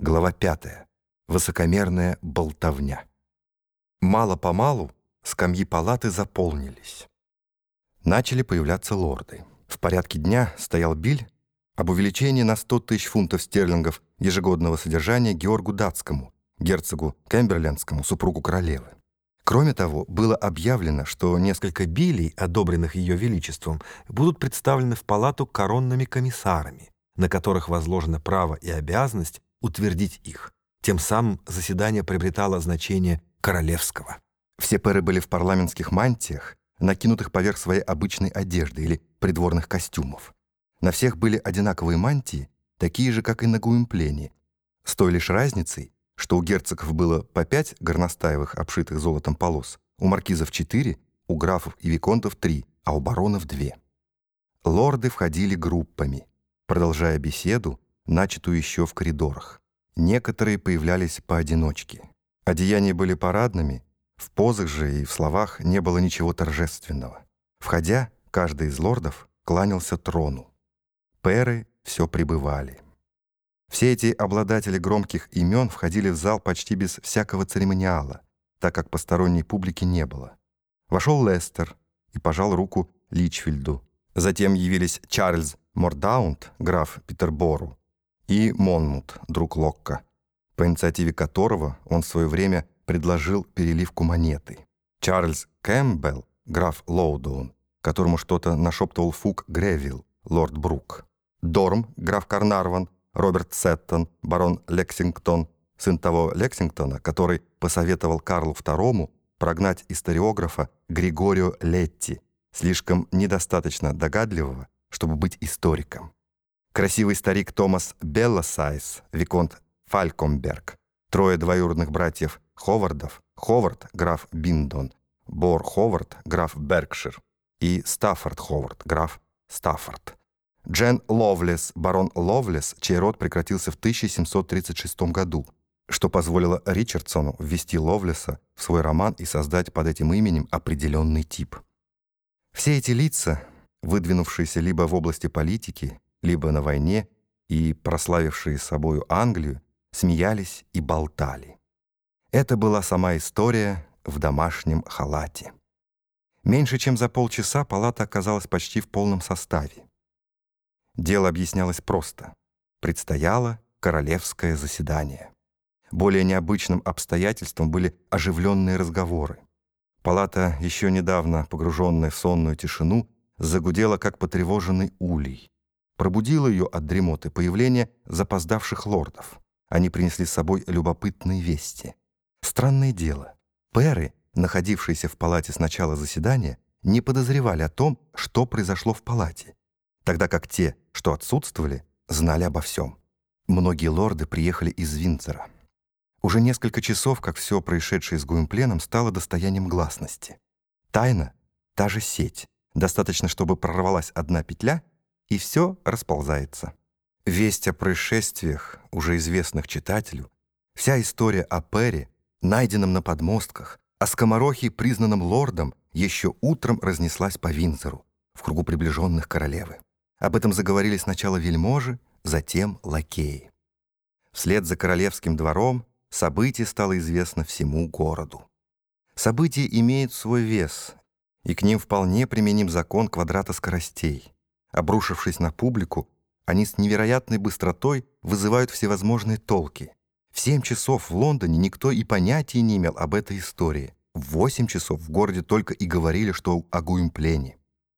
Глава 5. Высокомерная болтовня. Мало-помалу скамьи палаты заполнились. Начали появляться лорды. В порядке дня стоял биль об увеличении на 100 тысяч фунтов стерлингов ежегодного содержания Георгу Датскому, герцогу Кемберлендскому, супругу королевы. Кроме того, было объявлено, что несколько билей, одобренных Ее Величеством, будут представлены в палату коронными комиссарами, на которых возложено право и обязанность утвердить их. Тем самым заседание приобретало значение королевского. Все пэры были в парламентских мантиях, накинутых поверх своей обычной одежды или придворных костюмов. На всех были одинаковые мантии, такие же, как и на Гуимплене, с той лишь разницей, что у герцогов было по пять горностаевых, обшитых золотом полос, у маркизов четыре, у графов и виконтов три, а у баронов две. Лорды входили группами, продолжая беседу, начатую еще в коридорах. Некоторые появлялись поодиночке. Одеяния были парадными, в позах же и в словах не было ничего торжественного. Входя, каждый из лордов кланялся трону. Перы все пребывали. Все эти обладатели громких имен входили в зал почти без всякого церемониала, так как посторонней публики не было. Вошел Лестер и пожал руку Личфильду. Затем явились Чарльз Мордаунд, граф Питербору, и Монмут, друг Локка, по инициативе которого он в свое время предложил переливку монеты. Чарльз Кэмпбелл, граф Лоудоун, которому что-то нашептывал Фулк Гревилл, лорд Брук. Дорм, граф Карнарван, Роберт Сеттон, барон Лексингтон, сын того Лексингтона, который посоветовал Карлу II прогнать историографа Григорио Летти, слишком недостаточно догадливого, чтобы быть историком красивый старик Томас Белласайз, Виконт Фалькомберг, трое двоюродных братьев Ховардов, Ховард, граф Биндон, Бор Ховард, граф Беркшир и Стаффорд Ховард, граф Стаффорд. Джен Ловлес, барон Ловлес, чей род прекратился в 1736 году, что позволило Ричардсону ввести Ловлеса в свой роман и создать под этим именем определенный тип. Все эти лица, выдвинувшиеся либо в области политики, либо на войне, и прославившие собою Англию, смеялись и болтали. Это была сама история в домашнем халате. Меньше чем за полчаса палата оказалась почти в полном составе. Дело объяснялось просто. Предстояло королевское заседание. Более необычным обстоятельством были оживленные разговоры. Палата, еще недавно погруженная в сонную тишину, загудела, как потревоженный улей. Пробудило ее от дремоты появление запоздавших лордов. Они принесли с собой любопытные вести. Странное дело. Перы, находившиеся в палате с начала заседания, не подозревали о том, что произошло в палате, тогда как те, что отсутствовали, знали обо всем. Многие лорды приехали из Винцера. Уже несколько часов, как все происшедшее с Гуимпленом, стало достоянием гласности. Тайна — та же сеть. Достаточно, чтобы прорвалась одна петля — и все расползается. Весть о происшествиях, уже известных читателю, вся история о Перри, найденном на подмостках, о скоморохе, признанном лордом, еще утром разнеслась по Винзору, в кругу приближенных королевы. Об этом заговорили сначала вельможи, затем лакеи. Вслед за королевским двором событие стало известно всему городу. События имеют свой вес, и к ним вполне применим закон квадрата скоростей. Обрушившись на публику, они с невероятной быстротой вызывают всевозможные толки. В семь часов в Лондоне никто и понятия не имел об этой истории. В восемь часов в городе только и говорили, что о Гуимплене.